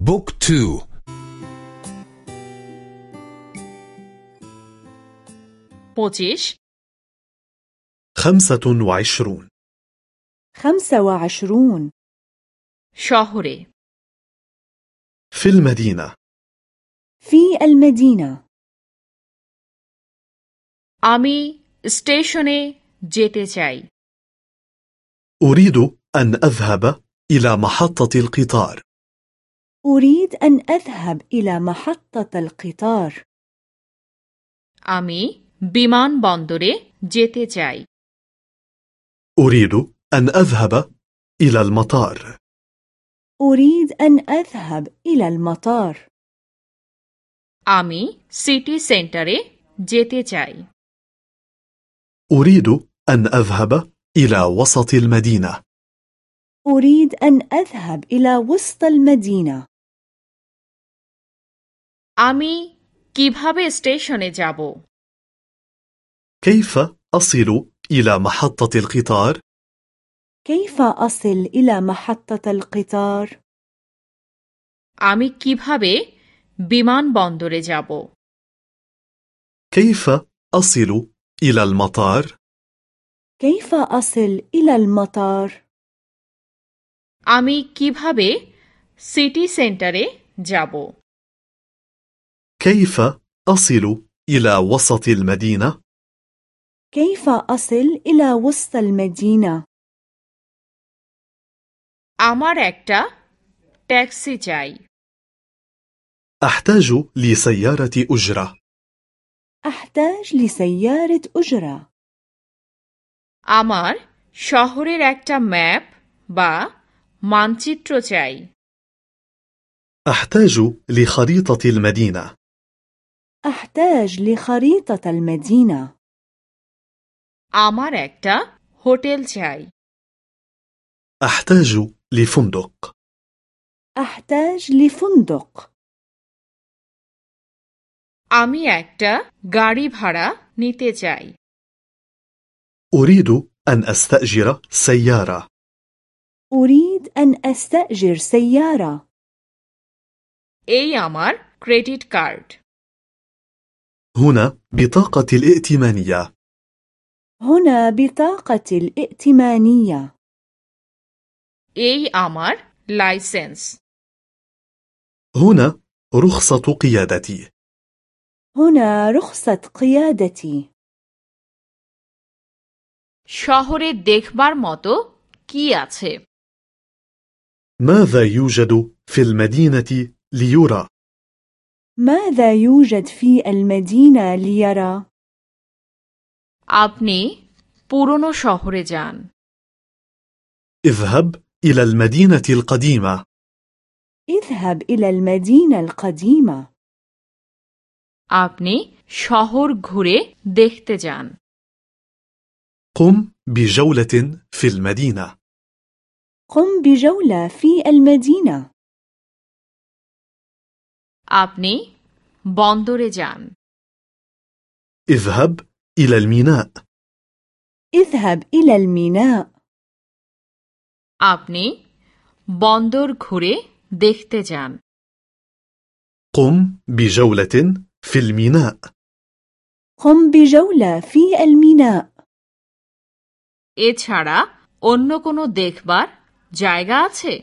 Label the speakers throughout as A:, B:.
A: بوك تو
B: بوتيش
C: خمسة وعشرون.
D: خمسة وعشرون.
B: شهري
C: في المدينة.
D: في المدينة.
B: أمي ستيشوني جيتي شاي
C: أريد أن أذهب إلى محطة القطار.
D: أريد أن أذهب إلى محطة القطار
B: আমি বিমানবন্দরে যেতে চাই
C: أريد أن أذهب إلى المطار
D: أريد أن أذهب إلى المطار
B: আমি সিটি সেন্টারে যেতে চাই
C: أريد أن أذهب إلى وسط المدينة
D: أريد أن أذهب إلى وسط المدينة
B: আমি কিভাবে স্টেশনে যাব
C: كيف أصل إلى محطة القطار؟
D: كيف أصل إلى محطة القطار؟
B: আমি কিভাবে বিমানবন্দরে যাব
C: كيف أصل إلى المطار؟
D: كيف أصل إلى المطار؟
B: আমি কিভাবে সিটি সেন্টারে যাব
C: كيف أصل إلى وسط المدينة؟
D: كيف أصل إلى وسط المدينة؟
B: আমার একটা ট্যাক্সি চাই
C: أحتاج لسيارة أجرة
D: أحتاج لسيارة أجرة
B: আমার শহরের একটা ম্যাপ বা মানচিত্র চাই
C: أحتاج لخريطة المدينة
D: أحتاج لخريطة المدينة
B: আমার একটা হোটেল চাই
C: أحتاج لفندق
D: أحتاج لفندق
B: আমি একটা গাড়ি ভাড়া নিতে চাই
C: أريد أن أستأجر سيارة
D: أريد أن أستأجر سيارة
B: এই আমার ক্রেডিট কার্ড
C: هنا بطاقة الائتمانية
D: هنا بطاقة الائتمانية
B: এই আমার লাইসেন্স
C: هنا رخصة قيادتي
D: هنا رخصة قيادتي
B: শহরে দেখবার মতো কি আছে
C: ماذا يوجد في المدينة ليرى؟
D: ماذا يوجد في المدينة ليرى؟
B: আপনি পুরনো শহরে যান
C: اذهب إلى المدينة القديمة
D: اذهب إلى المدينة القديمة
B: আপনি শহর ঘুরে দেখতে যান
C: قم بجولة في المدينة
D: قم بجولة في المدينة
B: আপনি বন্দরে যান
C: اذهب إلى الميناء
D: اذهب إلى الميناء
B: আপনি বন্দর ঘুরে দেখতে যান
C: قم بجولة في الميناء
D: قم بجولة في الميناء
B: এছাড়া অন্য কোনো দেখবার জায়গা আছে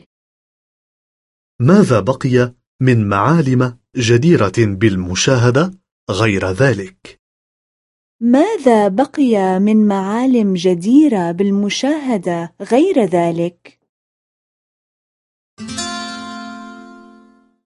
C: ماذا بقي من معالم جديرة بالمشاهدة غير ذلك؟
D: ماذا بقي من معالم جديرة بالمشاهدة غير ذلك؟